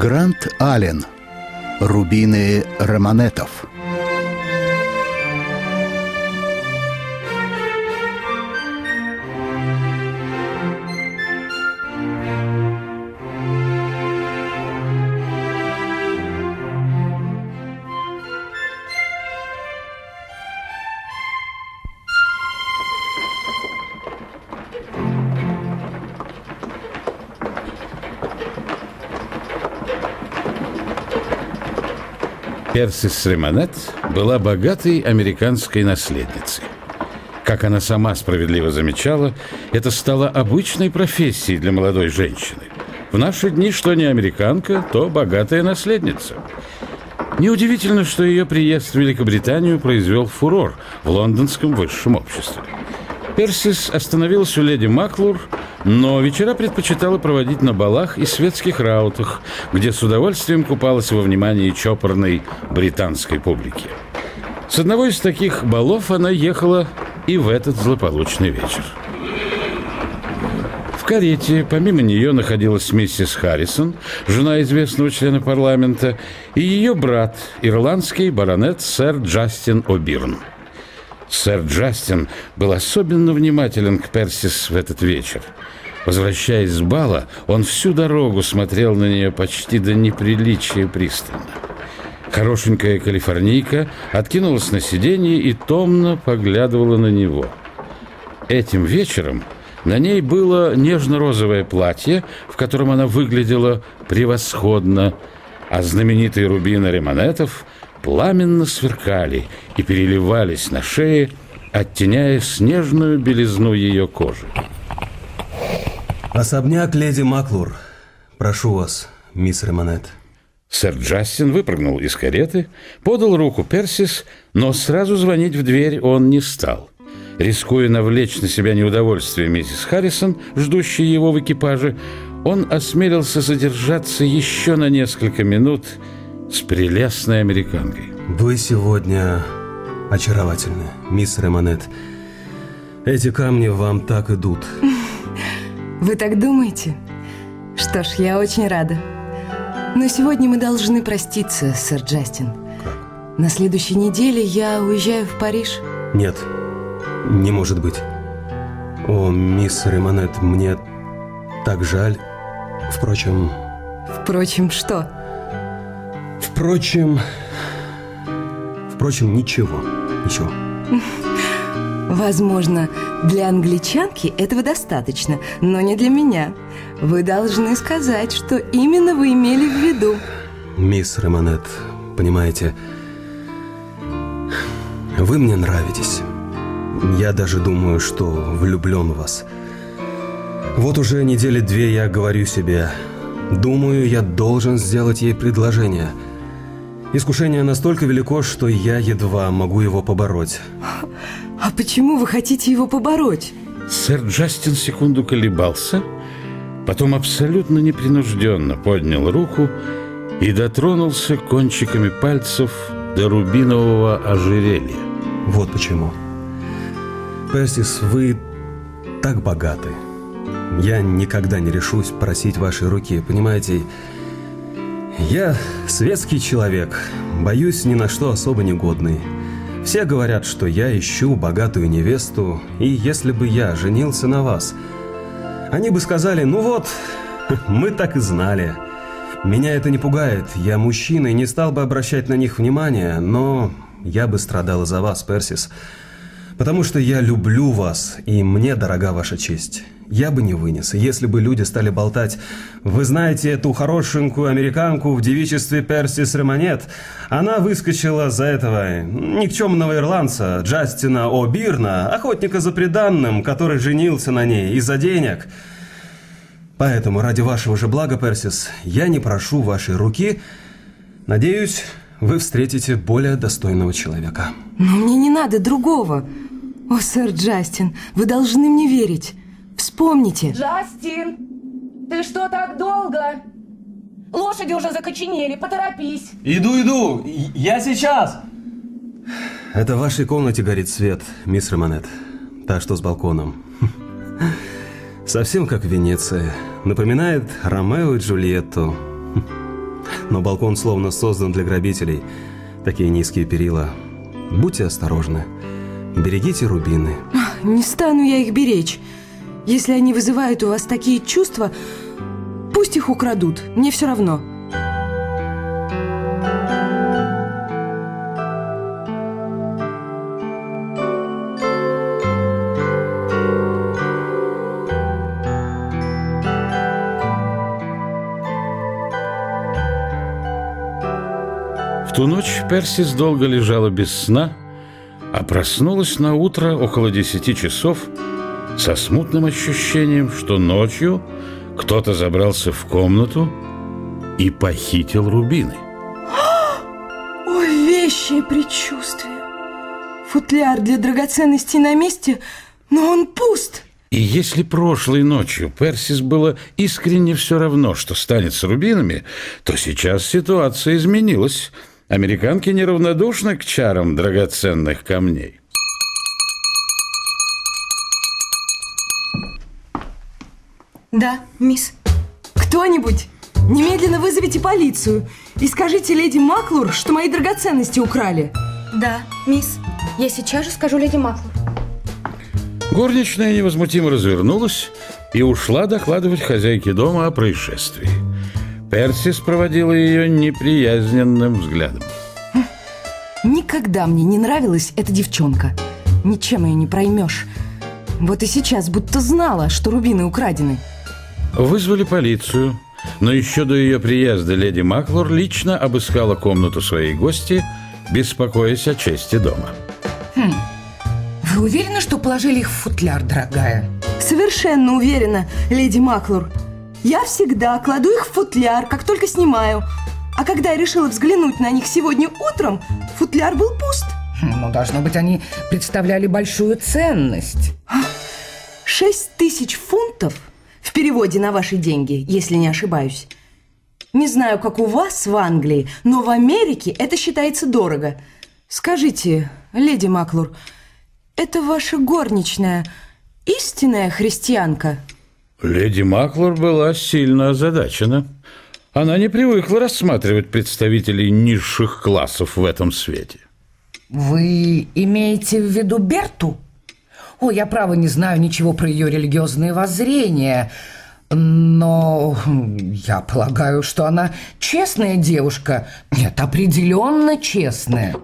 Грант Аллен. Рубины Романетов. Персис Ремонет была богатой американской наследницей. Как она сама справедливо замечала, это стало обычной профессией для молодой женщины. В наши дни что не американка, то богатая наследница. Неудивительно, что ее приезд в Великобританию произвел фурор в лондонском высшем обществе. Персис остановилась у леди Маклур но вечера предпочитала проводить на балах и светских раутах, где с удовольствием купалась во внимании чопорной британской публики. С одного из таких балов она ехала и в этот злополучный вечер. В карете помимо нее находилась миссис Харрисон, жена известного члена парламента, и ее брат, ирландский баронет сэр Джастин О'Бирн. Сэр Джастин был особенно внимателен к Персис в этот вечер. Возвращаясь с бала, он всю дорогу смотрел на нее почти до неприличия пристально. Хорошенькая калифорнийка откинулась на сиденье и томно поглядывала на него. Этим вечером на ней было нежно-розовое платье, в котором она выглядела превосходно, а знаменитые рубины ремонетов пламенно сверкали и переливались на шее, оттеняя снежную белизну ее кожи. Особняк леди Маклур. Прошу вас, мисс Ремонет. Сэр Джастин выпрыгнул из кареты, подал руку Персис, но сразу звонить в дверь он не стал. Рискуя навлечь на себя неудовольствие миссис Харрисон, ждущей его в экипаже, он осмелился задержаться еще на несколько минут с прелестной американкой. Вы сегодня очаровательны, мисс Ремонет. Эти камни вам так идут. Вы так думаете? Что ж, я очень рада. Но сегодня мы должны проститься, сэр Джастин. Как? На следующей неделе я уезжаю в Париж. Нет, не может быть. О, мисс Ремонет, мне так жаль. Впрочем... Впрочем, что? Впрочем... Впрочем, ничего. Ничего. Возможно, для англичанки этого достаточно, но не для меня. Вы должны сказать, что именно вы имели в виду. Мисс Ремонет, понимаете, вы мне нравитесь. Я даже думаю, что влюблен в вас. Вот уже недели две я говорю себе, думаю, я должен сделать ей предложение. Искушение настолько велико, что я едва могу его побороть. А почему вы хотите его побороть? Сэр Джастин секунду колебался, потом абсолютно непринужденно поднял руку и дотронулся кончиками пальцев до рубинового ожерелья. Вот почему. Персис, вы так богаты. Я никогда не решусь просить вашей руки, понимаете? Я светский человек, боюсь ни на что особо негодный. Все говорят, что я ищу богатую невесту, и если бы я женился на вас, они бы сказали, ну вот, мы так и знали. Меня это не пугает, я мужчина и не стал бы обращать на них внимания, но я бы страдал за вас, Персис. Потому что я люблю вас, и мне дорога ваша честь. Я бы не вынес, если бы люди стали болтать «Вы знаете эту хорошенькую американку в девичестве Персис Ремонет? Она выскочила за этого никчемного ирландца Джастина О'Бирна, охотника за преданным, который женился на ней из-за денег». Поэтому ради вашего же блага, Персис, я не прошу вашей руки. Надеюсь, вы встретите более достойного человека. Но мне не надо другого. О, сэр Джастин, вы должны мне верить. Вспомните. Джастин, ты что так долго? Лошади уже закоченели, поторопись. Иду, иду, я сейчас. Это в вашей комнате горит свет, мисс Романет. Та, что с балконом. Совсем как в Венеции. Напоминает Ромео и Джульетту. Но балкон словно создан для грабителей. Такие низкие перила. Будьте осторожны. Берегите рубины. Не стану я их беречь. Если они вызывают у вас такие чувства, пусть их украдут. Мне все равно. В ту ночь Персис долго лежала без сна, а проснулась на утро около десяти часов со смутным ощущением, что ночью кто-то забрался в комнату и похитил рубины. Ой, вещее предчувствие. Футляр для драгоценностей на месте, но он пуст. И если прошлой ночью Персис было искренне все равно, что станет с рубинами, то сейчас ситуация изменилась. Американки неравнодушны к чарам драгоценных камней. Да, мисс. Кто-нибудь, немедленно вызовите полицию и скажите леди Маклур, что мои драгоценности украли. Да, мисс. Я сейчас же скажу леди Маклур. Горничная невозмутимо развернулась и ушла докладывать хозяйке дома о происшествии. Персис проводила ее неприязненным взглядом. Никогда мне не нравилась эта девчонка. Ничем ее не проймешь. Вот и сейчас будто знала, что рубины украдены. Вызвали полицию, но еще до ее приезда леди Маклор лично обыскала комнату своей гости, беспокоясь о чести дома. Вы уверены, что положили их в футляр, дорогая? Совершенно уверена, леди Маклур. Я всегда кладу их в футляр, как только снимаю. А когда я решила взглянуть на них сегодня утром, футляр был пуст. Ну, должно быть, они представляли большую ценность. Шесть тысяч фунтов в переводе на ваши деньги, если не ошибаюсь. Не знаю, как у вас в Англии, но в Америке это считается дорого. Скажите, леди Маклур, это ваша горничная истинная христианка? Леди Маклор была сильно озадачена. Она не привыкла рассматривать представителей низших классов в этом свете. Вы имеете в виду Берту? О, я право не знаю ничего про ее религиозные воззрения, но я полагаю, что она честная девушка. Нет, определенно честная.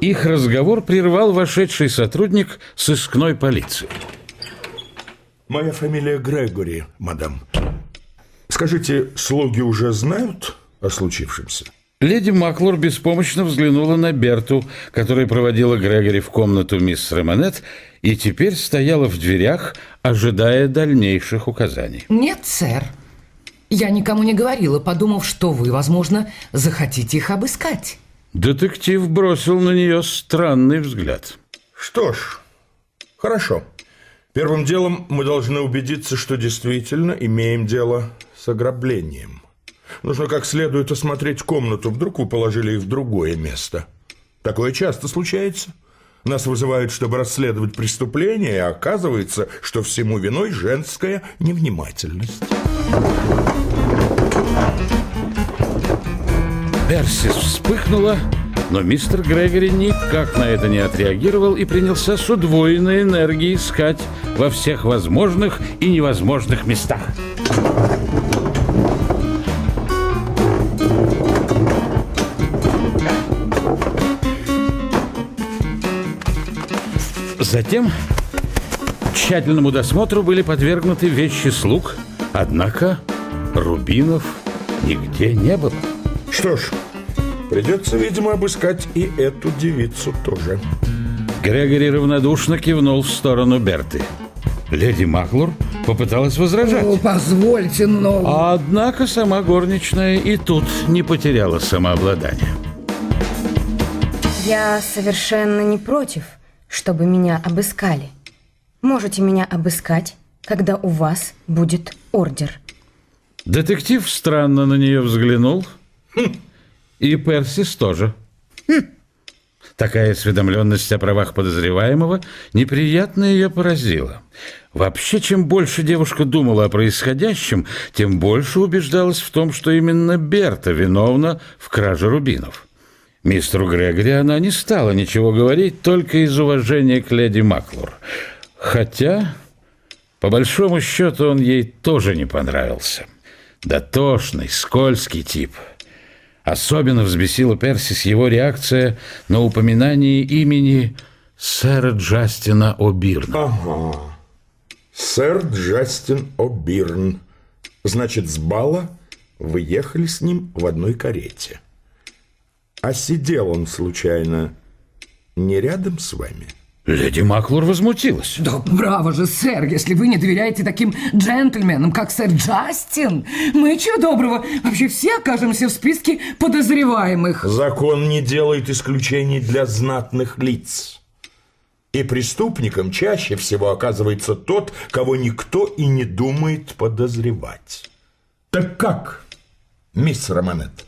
Их разговор прервал вошедший сотрудник сыскной полиции. Моя фамилия Грегори, мадам. Скажите, слуги уже знают о случившемся? Леди Маклор беспомощно взглянула на Берту, которая проводила Грегори в комнату мисс Ремонет и теперь стояла в дверях, ожидая дальнейших указаний. Нет, сэр. Я никому не говорила, подумав, что вы, возможно, захотите их обыскать. Детектив бросил на нее странный взгляд. Что ж, хорошо. Первым делом мы должны убедиться, что действительно имеем дело с ограблением. Нужно как следует осмотреть комнату, вдруг вы положили их в другое место. Такое часто случается. Нас вызывают, чтобы расследовать преступление, а оказывается, что всему виной женская невнимательность. Персис вспыхнула, но мистер Грегори никак на это не отреагировал и принялся с удвоенной энергией искать во всех возможных и невозможных местах. Затем тщательному досмотру были подвергнуты вещи слуг, однако рубинов нигде не было. Что ж, придется, видимо, обыскать и эту девицу тоже. Грегори равнодушно кивнул в сторону Берты. Леди Маклур попыталась возражать. О, позвольте, но... Однако сама горничная и тут не потеряла самообладание. Я совершенно не против, чтобы меня обыскали. Можете меня обыскать, когда у вас будет ордер. Детектив странно на нее взглянул. И Персис тоже. Такая осведомленность о правах подозреваемого неприятно ее поразила. Вообще, чем больше девушка думала о происходящем, тем больше убеждалась в том, что именно Берта виновна в краже рубинов. Мистеру Грегори она не стала ничего говорить только из уважения к леди Маклур. Хотя, по большому счету, он ей тоже не понравился. Дотошный, скользкий тип – Особенно взбесила Персис его реакция на упоминание имени сэра Джастина О'Бирна. Ага. Сэр Джастин О'Бирн. Значит, с бала вы ехали с ним в одной карете. А сидел он, случайно, не рядом с вами? — Леди Маклур возмутилась. Да браво же, сэр, если вы не доверяете таким джентльменам, как сэр Джастин, мы, чего доброго, вообще все окажемся в списке подозреваемых. Закон не делает исключений для знатных лиц. И преступником чаще всего оказывается тот, кого никто и не думает подозревать. Так как, мисс Романет,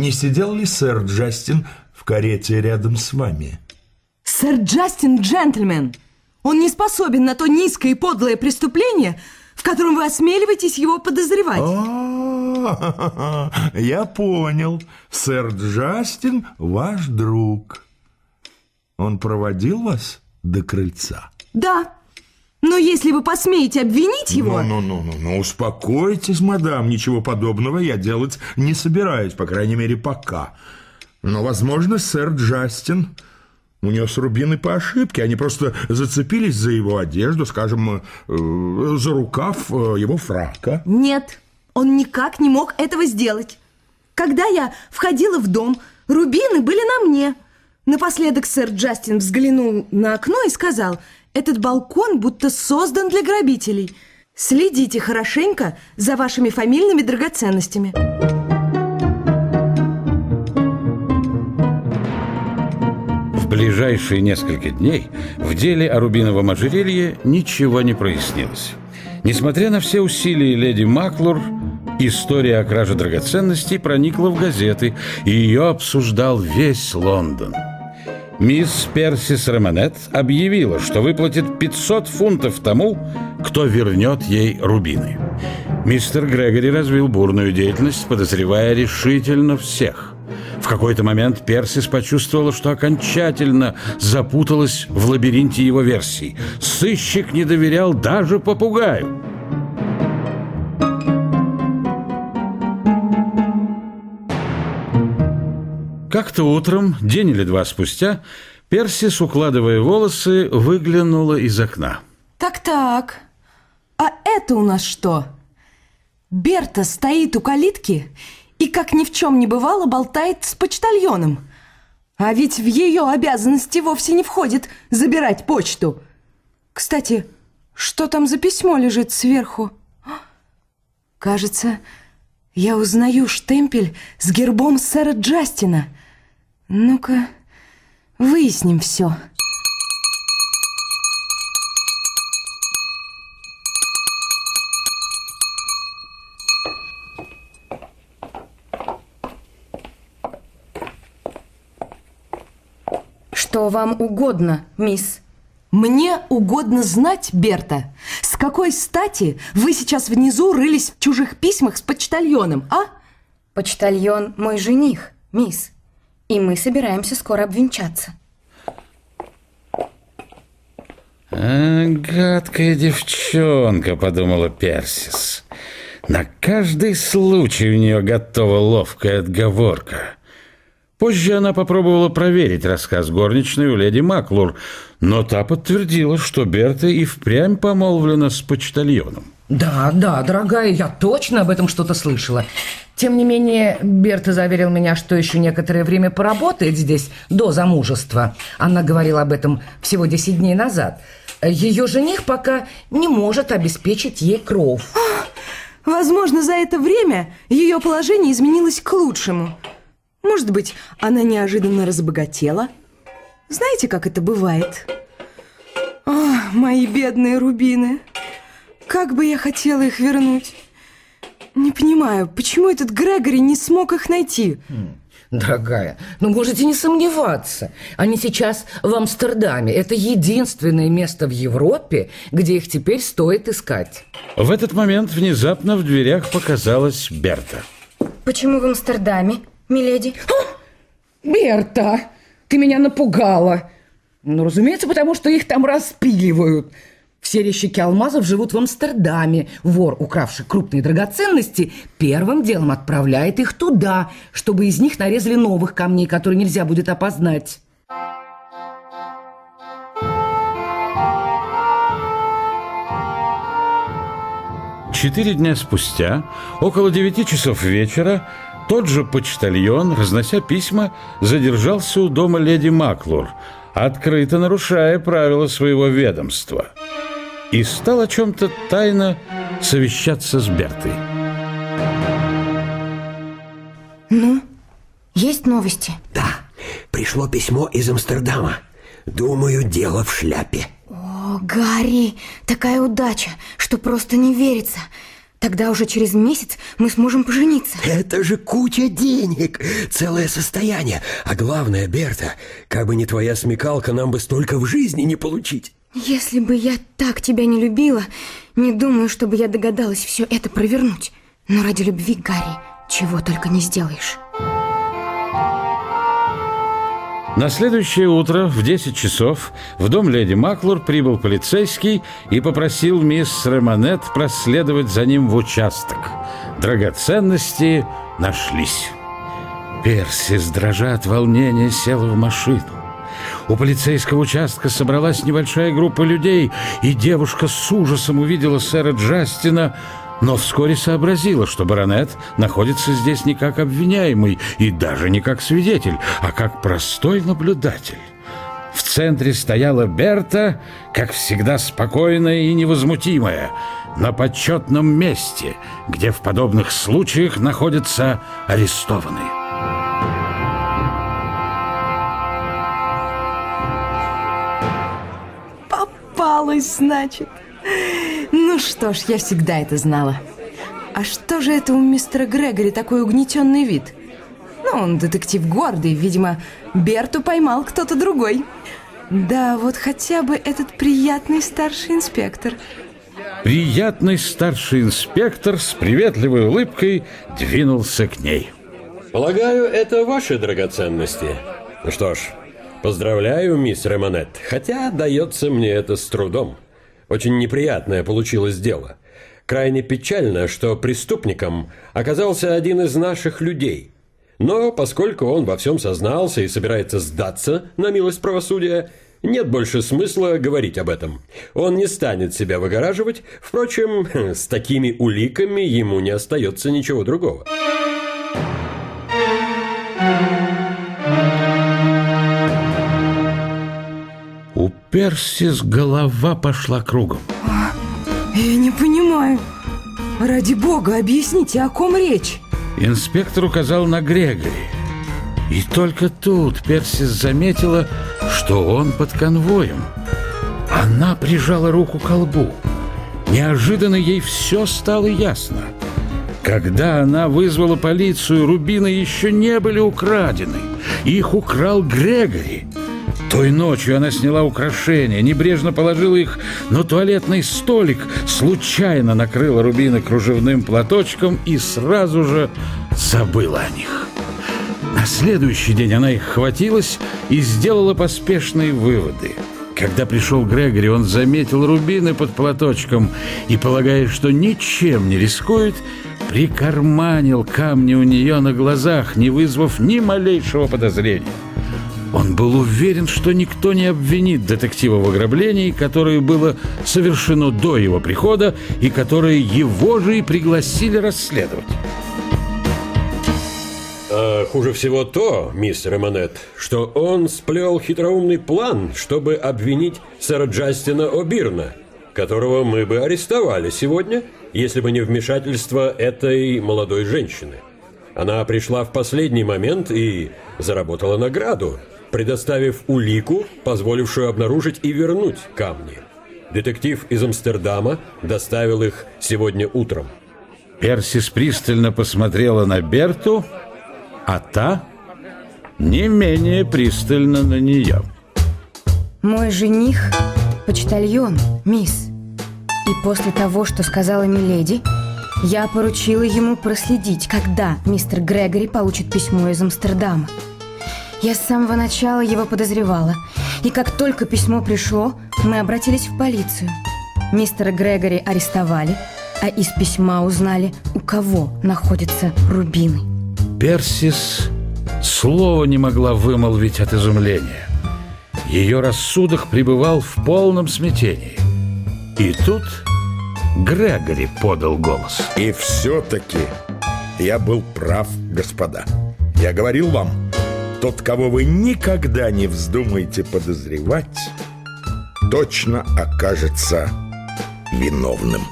не сидел ли сэр Джастин в карете рядом с вами? — Сэр Джастин джентльмен. Он не способен на то низкое и подлое преступление, в котором вы осмеливаетесь его подозревать. А, я понял. Сэр Джастин ваш друг. Он проводил вас до крыльца? Да. Но если вы посмеете обвинить его... Ну, ну, ну, ну, успокойтесь, мадам. Ничего подобного я делать не собираюсь, по крайней мере, пока. Но, возможно, сэр Джастин Унес рубины по ошибке. Они просто зацепились за его одежду, скажем, э, за рукав э, его фрака. Нет, он никак не мог этого сделать. Когда я входила в дом, рубины были на мне. Напоследок сэр Джастин взглянул на окно и сказал, этот балкон будто создан для грабителей. Следите хорошенько за вашими фамильными драгоценностями. ближайшие несколько дней в деле о рубиновом ожерелье ничего не прояснилось. Несмотря на все усилия леди Маклур, история о краже драгоценностей проникла в газеты, и ее обсуждал весь Лондон. Мисс Персис Романет объявила, что выплатит 500 фунтов тому, кто вернет ей рубины. Мистер Грегори развил бурную деятельность, подозревая решительно всех – в какой-то момент Персис почувствовала, что окончательно запуталась в лабиринте его версий. Сыщик не доверял даже попугаю. Как-то утром, день или два спустя, Персис, укладывая волосы, выглянула из окна. Так-так, а это у нас что? Берта стоит у калитки и, как ни в чем не бывало, болтает с почтальоном. А ведь в ее обязанности вовсе не входит забирать почту. Кстати, что там за письмо лежит сверху? Кажется, я узнаю штемпель с гербом сэра Джастина. Ну-ка, выясним все. Что вам угодно, мисс? Мне угодно знать, Берта, с какой стати вы сейчас внизу рылись в чужих письмах с почтальоном, а? Почтальон мой жених, мисс. И мы собираемся скоро обвенчаться. А, гадкая девчонка, подумала Персис. На каждый случай у нее готова ловкая отговорка. Позже она попробовала проверить рассказ горничной у леди Маклур, но та подтвердила, что Берта и впрямь помолвлена с почтальоном. Да, да, дорогая, я точно об этом что-то слышала. Тем не менее, Берта заверил меня, что еще некоторое время поработает здесь до замужества. Она говорила об этом всего 10 дней назад. Ее жених пока не может обеспечить ей кров. Возможно, за это время ее положение изменилось к лучшему. Может быть, она неожиданно разбогатела? Знаете, как это бывает? О, мои бедные рубины! Как бы я хотела их вернуть! Не понимаю, почему этот Грегори не смог их найти? Дорогая, ну можете не сомневаться. Они сейчас в Амстердаме. Это единственное место в Европе, где их теперь стоит искать. В этот момент внезапно в дверях показалась Берта. Почему в Амстердаме, миледи? Берта, ты меня напугала. Ну, разумеется, потому что их там распиливают. Все резчики алмазов живут в Амстердаме. Вор, укравший крупные драгоценности, первым делом отправляет их туда, чтобы из них нарезали новых камней, которые нельзя будет опознать. Четыре дня спустя, около девяти часов вечера, тот же почтальон, разнося письма, задержался у дома леди Маклур, открыто нарушая правила своего ведомства, и стал о чем-то тайно совещаться с Бертой. Ну, есть новости? Да, пришло письмо из Амстердама. Думаю, дело в шляпе. О, Гарри, такая удача, что просто не верится. Тогда уже через месяц мы сможем пожениться. Это же куча денег, целое состояние. А главное, Берта, как бы не твоя смекалка, нам бы столько в жизни не получить. Если бы я так тебя не любила, не думаю, чтобы я догадалась все это провернуть. Но ради любви, Гарри, чего только не сделаешь. На следующее утро в 10 часов в дом леди Маклур прибыл полицейский и попросил мисс Ремонет проследовать за ним в участок. Драгоценности нашлись. Перси, дрожа от волнения, села в машину. У полицейского участка собралась небольшая группа людей, и девушка с ужасом увидела сэра Джастина, но вскоре сообразила, что баронет находится здесь не как обвиняемый и даже не как свидетель, а как простой наблюдатель. В центре стояла Берта, как всегда спокойная и невозмутимая, на почетном месте, где в подобных случаях находятся арестованные. Попалась, значит. Ну что ж, я всегда это знала. А что же это у мистера Грегори такой угнетенный вид? Ну, он детектив гордый, видимо, Берту поймал кто-то другой. Да, вот хотя бы этот приятный старший инспектор. Приятный старший инспектор с приветливой улыбкой двинулся к ней. Полагаю, это ваши драгоценности. Ну что ж, поздравляю, мисс Ремонет, хотя дается мне это с трудом. Очень неприятное получилось дело. Крайне печально, что преступником оказался один из наших людей. Но поскольку он во всем сознался и собирается сдаться на милость правосудия, нет больше смысла говорить об этом. Он не станет себя выгораживать, впрочем, с такими уликами ему не остается ничего другого. Персис голова пошла кругом. Я не понимаю. Ради бога, объясните, о ком речь? Инспектор указал на Грегори. И только тут Персис заметила, что он под конвоем. Она прижала руку к колбу. Неожиданно ей все стало ясно. Когда она вызвала полицию, рубины еще не были украдены. Их украл Грегори. Той ночью она сняла украшения, небрежно положила их на туалетный столик, случайно накрыла рубины кружевным платочком и сразу же забыла о них. На следующий день она их хватилась и сделала поспешные выводы. Когда пришел Грегори, он заметил рубины под платочком и, полагая, что ничем не рискует, прикарманил камни у нее на глазах, не вызвав ни малейшего подозрения. Он был уверен, что никто не обвинит детектива в ограблении, которое было совершено до его прихода и которое его же и пригласили расследовать. А хуже всего то, мисс Ремонет, что он сплел хитроумный план, чтобы обвинить сэра Джастина О'Бирна, которого мы бы арестовали сегодня, если бы не вмешательство этой молодой женщины. Она пришла в последний момент и заработала награду, предоставив улику, позволившую обнаружить и вернуть камни. Детектив из Амстердама доставил их сегодня утром. Персис пристально посмотрела на Берту, а та не менее пристально на нее. Мой жених – почтальон, мисс. И после того, что сказала Миледи, я поручила ему проследить, когда мистер Грегори получит письмо из Амстердама. Я с самого начала его подозревала, и как только письмо пришло, мы обратились в полицию. Мистера Грегори арестовали, а из письма узнали, у кого находятся рубины. Персис слова не могла вымолвить от изумления. Ее рассудок пребывал в полном смятении. И тут Грегори подал голос. И все-таки я был прав, господа. Я говорил вам, тот, кого вы никогда не вздумаете подозревать, точно окажется виновным.